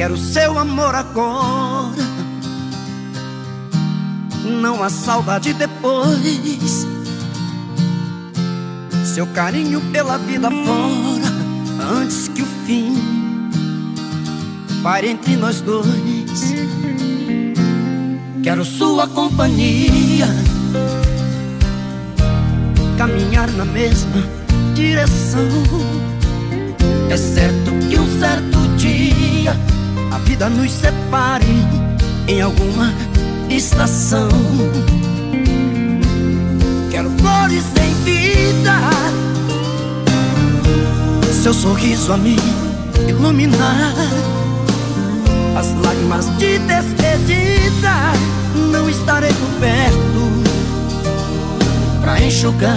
Quero seu amor agora. Não há saudade depois. Seu carinho pela vida fora Antes que o fim Pare entre nós dois. Quero sua companhia. Caminhar na mesma direção. É certo que um certo dia A vida nos separe Em alguma estação. Quero flores em vida. Seu sorriso a me iluminar as lágrimas de despedida. Não estarei por perto Pra enxugar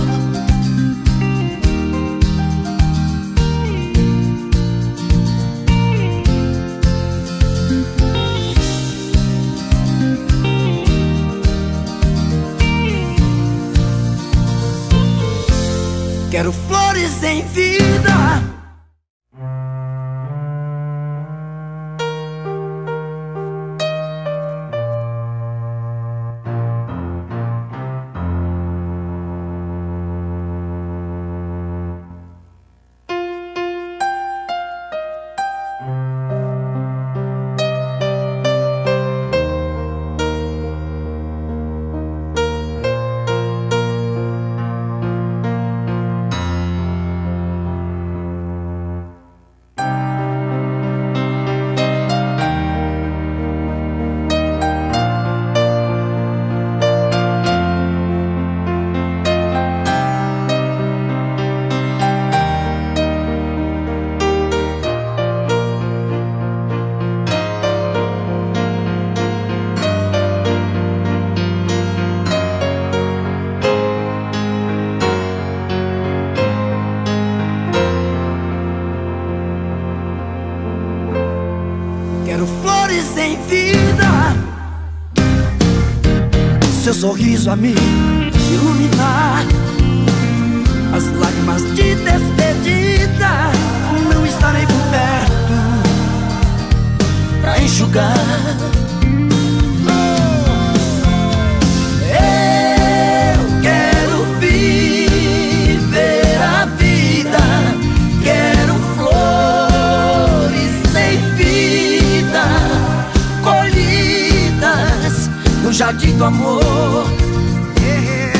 sem vida. Flores em vida. sorriso a me iluminar Jardim do amor. Yeah.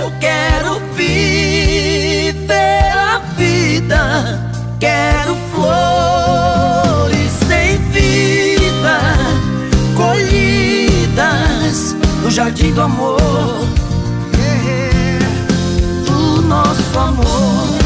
Eu quero viver a vida, quero flores sem vida, colhidas no jardim do amor. Yeah. Do nosso amor.